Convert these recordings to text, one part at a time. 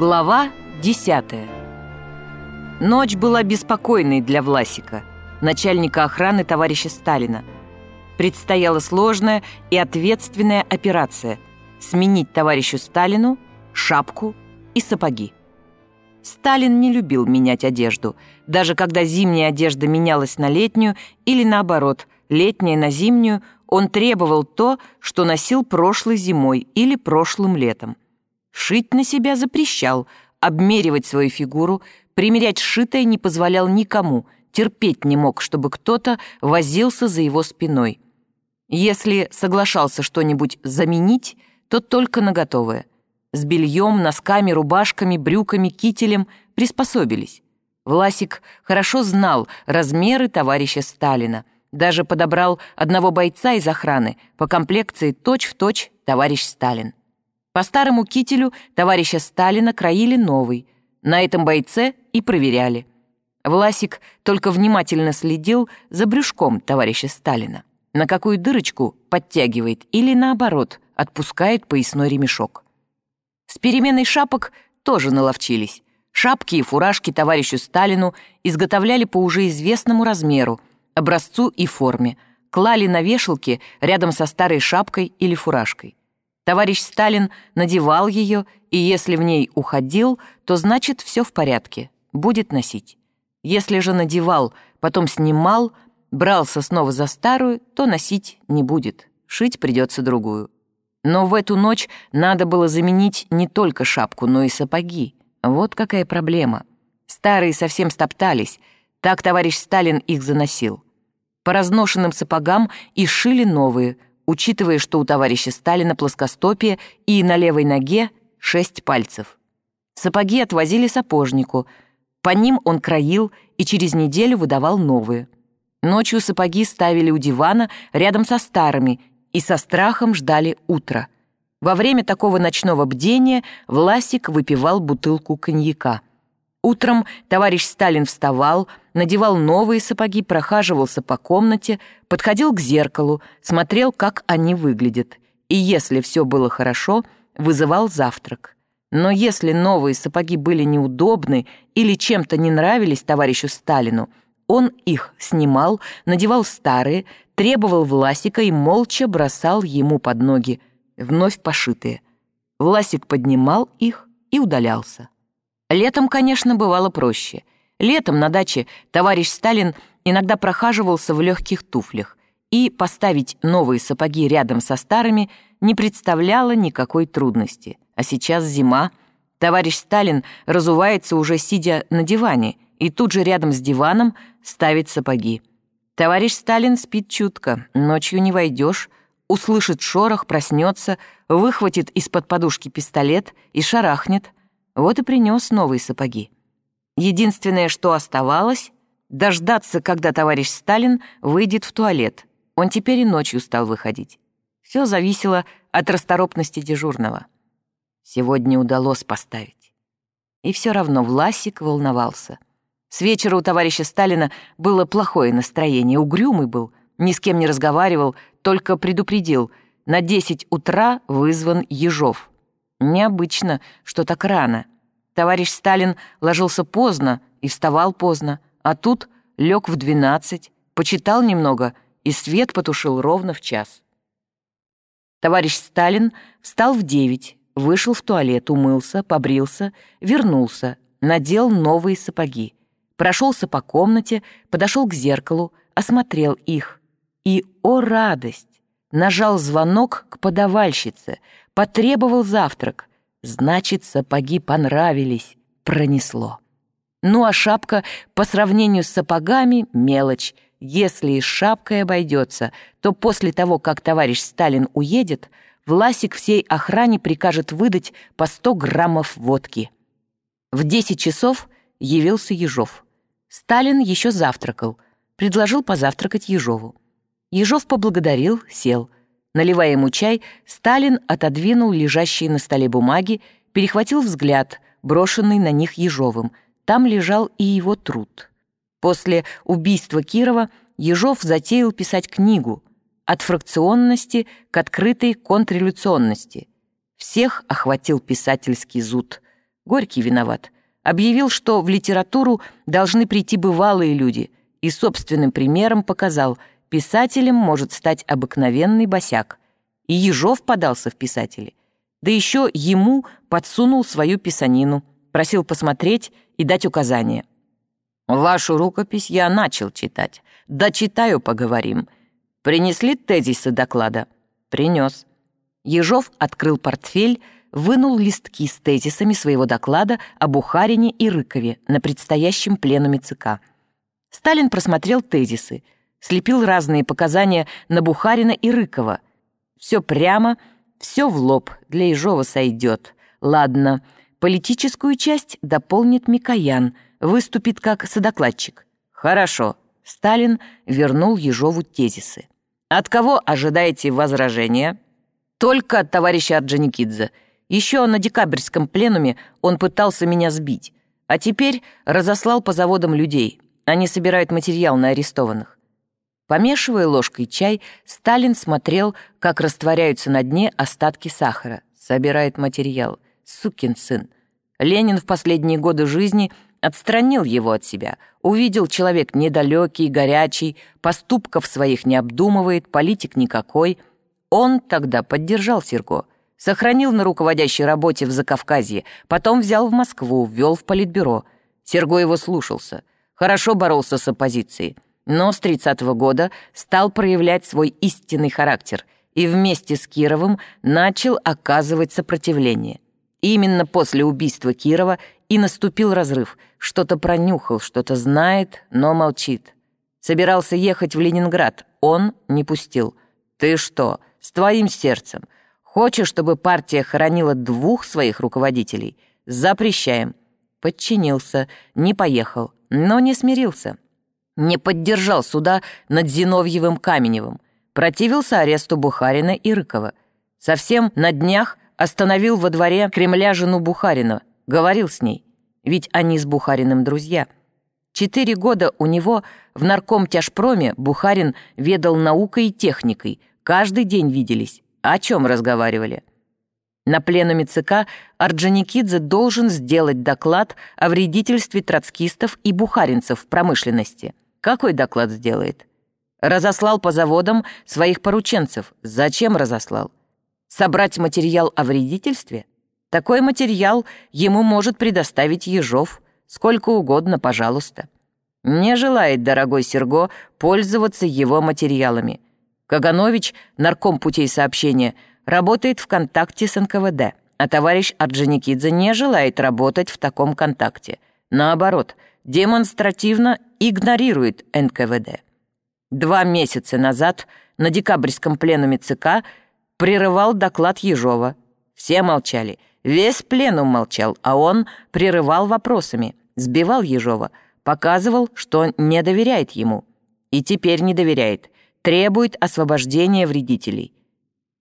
Глава десятая. Ночь была беспокойной для Власика, начальника охраны товарища Сталина. Предстояла сложная и ответственная операция – сменить товарищу Сталину шапку и сапоги. Сталин не любил менять одежду, даже когда зимняя одежда менялась на летнюю или наоборот, летняя на зимнюю, он требовал то, что носил прошлой зимой или прошлым летом. Шить на себя запрещал, обмеривать свою фигуру, примерять шитое не позволял никому, терпеть не мог, чтобы кто-то возился за его спиной. Если соглашался что-нибудь заменить, то только на готовое. С бельем, носками, рубашками, брюками, кителем приспособились. Власик хорошо знал размеры товарища Сталина. Даже подобрал одного бойца из охраны по комплекции точь-в-точь точь товарищ Сталин. По старому кителю товарища Сталина краили новый. На этом бойце и проверяли. Власик только внимательно следил за брюшком товарища Сталина. На какую дырочку подтягивает или, наоборот, отпускает поясной ремешок. С переменой шапок тоже наловчились. Шапки и фуражки товарищу Сталину изготовляли по уже известному размеру, образцу и форме, клали на вешалки рядом со старой шапкой или фуражкой. Товарищ Сталин надевал ее, и если в ней уходил, то значит все в порядке, будет носить. Если же надевал, потом снимал, брался снова за старую, то носить не будет, шить придется другую. Но в эту ночь надо было заменить не только шапку, но и сапоги. Вот какая проблема. Старые совсем стоптались, так товарищ Сталин их заносил. По разношенным сапогам и шили новые – учитывая, что у товарища Сталина плоскостопие и на левой ноге шесть пальцев. Сапоги отвозили сапожнику. По ним он краил и через неделю выдавал новые. Ночью сапоги ставили у дивана рядом со старыми и со страхом ждали утра. Во время такого ночного бдения Власик выпивал бутылку коньяка. Утром товарищ Сталин вставал, надевал новые сапоги, прохаживался по комнате, подходил к зеркалу, смотрел, как они выглядят. И если все было хорошо, вызывал завтрак. Но если новые сапоги были неудобны или чем-то не нравились товарищу Сталину, он их снимал, надевал старые, требовал Власика и молча бросал ему под ноги, вновь пошитые. Власик поднимал их и удалялся. Летом, конечно, бывало проще. Летом на даче товарищ Сталин иногда прохаживался в легких туфлях, и поставить новые сапоги рядом со старыми не представляло никакой трудности. А сейчас зима. Товарищ Сталин разувается уже сидя на диване, и тут же рядом с диваном ставит сапоги. Товарищ Сталин спит чутко, ночью не войдешь, услышит шорох, проснется, выхватит из-под подушки пистолет и шарахнет — вот и принес новые сапоги. Единственное, что оставалось, дождаться, когда товарищ Сталин выйдет в туалет. Он теперь и ночью стал выходить. Все зависело от расторопности дежурного. Сегодня удалось поставить. И все равно Власик волновался. С вечера у товарища Сталина было плохое настроение, угрюмый был, ни с кем не разговаривал, только предупредил. На 10 утра вызван Ежов. Необычно, что так рано. Товарищ Сталин ложился поздно и вставал поздно, а тут лег в двенадцать, почитал немного и свет потушил ровно в час. Товарищ Сталин встал в девять, вышел в туалет, умылся, побрился, вернулся, надел новые сапоги, прошелся по комнате, подошел к зеркалу, осмотрел их. И, о радость! Нажал звонок к подавальщице, потребовал завтрак. Значит, сапоги понравились, пронесло. Ну а шапка по сравнению с сапогами — мелочь. Если и шапкой обойдется, то после того, как товарищ Сталин уедет, Власик всей охране прикажет выдать по 100 граммов водки. В 10 часов явился Ежов. Сталин еще завтракал, предложил позавтракать Ежову. Ежов поблагодарил, сел — Наливая ему чай, Сталин отодвинул лежащие на столе бумаги, перехватил взгляд, брошенный на них Ежовым. Там лежал и его труд. После убийства Кирова Ежов затеял писать книгу «От фракционности к открытой контрреволюционности». Всех охватил писательский зуд. Горький виноват. Объявил, что в литературу должны прийти бывалые люди, и собственным примером показал, писателем может стать обыкновенный босяк. И Ежов подался в писатели. Да еще ему подсунул свою писанину, просил посмотреть и дать указания. «Вашу рукопись я начал читать. Дочитаю, поговорим. Принесли тезисы доклада?» «Принес». Ежов открыл портфель, вынул листки с тезисами своего доклада о Бухарине и Рыкове на предстоящем пленуме ЦК. Сталин просмотрел тезисы, слепил разные показания на Бухарина и Рыкова. Все прямо, все в лоб, для Ежова сойдет. Ладно, политическую часть дополнит Микоян, выступит как содокладчик. Хорошо, Сталин вернул Ежову тезисы. От кого ожидаете возражения? Только от товарища Орджоникидзе. Еще на декабрьском пленуме он пытался меня сбить, а теперь разослал по заводам людей. Они собирают материал на арестованных. Помешивая ложкой чай, Сталин смотрел, как растворяются на дне остатки сахара. Собирает материал. Сукин сын. Ленин в последние годы жизни отстранил его от себя. Увидел человек недалекий, горячий, поступков своих не обдумывает, политик никакой. Он тогда поддержал Серго. Сохранил на руководящей работе в Закавказье, потом взял в Москву, ввел в политбюро. Серго его слушался. Хорошо боролся с оппозицией но с 30 -го года стал проявлять свой истинный характер и вместе с Кировым начал оказывать сопротивление. Именно после убийства Кирова и наступил разрыв. Что-то пронюхал, что-то знает, но молчит. Собирался ехать в Ленинград, он не пустил. «Ты что, с твоим сердцем? Хочешь, чтобы партия хоронила двух своих руководителей? Запрещаем». Подчинился, не поехал, но не смирился не поддержал суда над Зиновьевым Каменевым, противился аресту Бухарина и Рыкова. Совсем на днях остановил во дворе Кремля жену Бухарина, говорил с ней, ведь они с Бухариным друзья. Четыре года у него в наркомтяжпроме Бухарин ведал наукой и техникой, каждый день виделись, о чем разговаривали. На пленуме ЦК Орджоникидзе должен сделать доклад о вредительстве троцкистов и бухаринцев в промышленности. Какой доклад сделает? Разослал по заводам своих порученцев. Зачем разослал? Собрать материал о вредительстве? Такой материал ему может предоставить Ежов. Сколько угодно, пожалуйста. Не желает, дорогой Серго, пользоваться его материалами. Каганович, нарком путей сообщения, работает в контакте с НКВД, а товарищ Орджоникидзе не желает работать в таком контакте. Наоборот — демонстративно игнорирует НКВД. Два месяца назад на декабрьском пленуме ЦК прерывал доклад Ежова. Все молчали. Весь пленум молчал, а он прерывал вопросами, сбивал Ежова, показывал, что не доверяет ему. И теперь не доверяет, требует освобождения вредителей.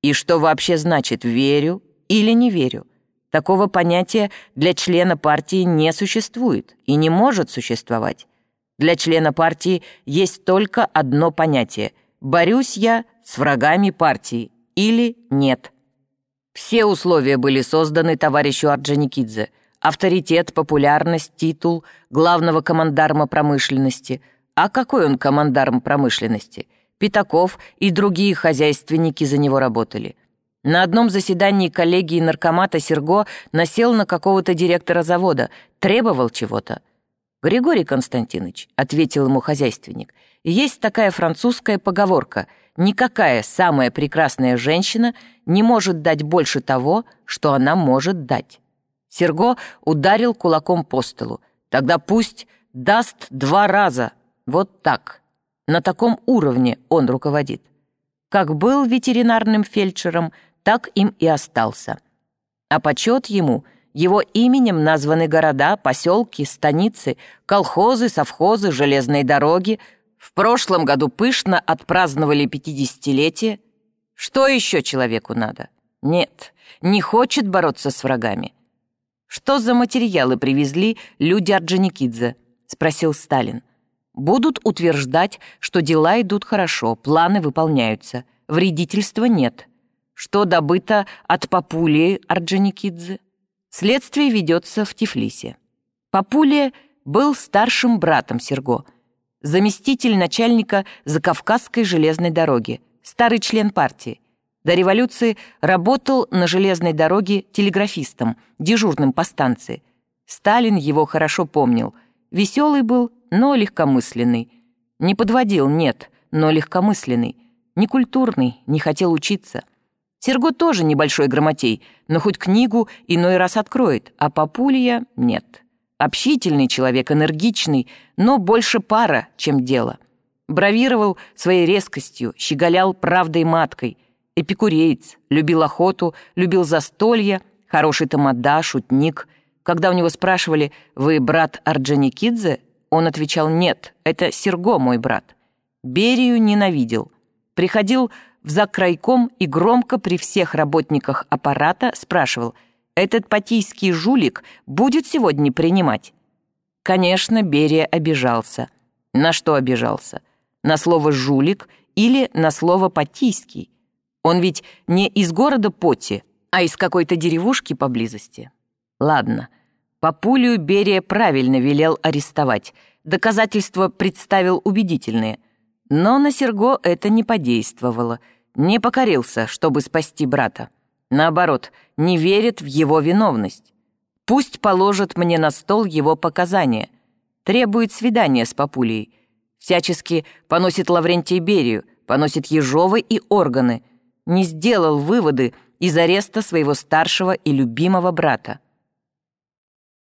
И что вообще значит «верю» или «не верю»? Такого понятия для члена партии не существует и не может существовать. Для члена партии есть только одно понятие – борюсь я с врагами партии или нет. Все условия были созданы товарищу Орджоникидзе. Авторитет, популярность, титул главного командарма промышленности. А какой он командарм промышленности? Пятаков и другие хозяйственники за него работали – на одном заседании коллегии наркомата Серго насел на какого-то директора завода, требовал чего-то. «Григорий Константинович», — ответил ему хозяйственник, «есть такая французская поговорка. Никакая самая прекрасная женщина не может дать больше того, что она может дать». Серго ударил кулаком по столу. «Тогда пусть даст два раза. Вот так. На таком уровне он руководит. Как был ветеринарным фельдшером — так им и остался. А почет ему, его именем названы города, поселки, станицы, колхозы, совхозы, железные дороги. В прошлом году пышно отпраздновали пятидесятилетие. Что еще человеку надо? Нет, не хочет бороться с врагами. «Что за материалы привезли люди Орджоникидзе?» — спросил Сталин. «Будут утверждать, что дела идут хорошо, планы выполняются, вредительства нет что добыто от папули Орджоникидзе. Следствие ведется в Тифлисе. Папулия был старшим братом Серго, заместитель начальника Закавказской железной дороги, старый член партии. До революции работал на железной дороге телеграфистом, дежурным по станции. Сталин его хорошо помнил. Веселый был, но легкомысленный. Не подводил, нет, но легкомысленный. Некультурный, не хотел учиться. Серго тоже небольшой грамотей, но хоть книгу иной раз откроет, а Папулья — нет. Общительный человек, энергичный, но больше пара, чем дело. Бравировал своей резкостью, щеголял правдой маткой. Эпикуреец, любил охоту, любил застолье, хороший тамада, шутник. Когда у него спрашивали «Вы брат Орджоникидзе?», он отвечал «Нет, это Серго мой брат». Берию ненавидел. Приходил в закрайком и громко при всех работниках аппарата спрашивал «Этот патийский жулик будет сегодня принимать?» Конечно, Берия обижался. На что обижался? На слово «жулик» или на слово «патийский»? Он ведь не из города Поти, а из какой-то деревушки поблизости. Ладно, Папулию Берия правильно велел арестовать. Доказательства представил убедительные. Но на Серго это не подействовало. Не покорился, чтобы спасти брата. Наоборот, не верит в его виновность. Пусть положит мне на стол его показания. Требует свидания с Папулией. Всячески поносит Лаврентия Берию, поносит Ежовы и органы. Не сделал выводы из ареста своего старшего и любимого брата.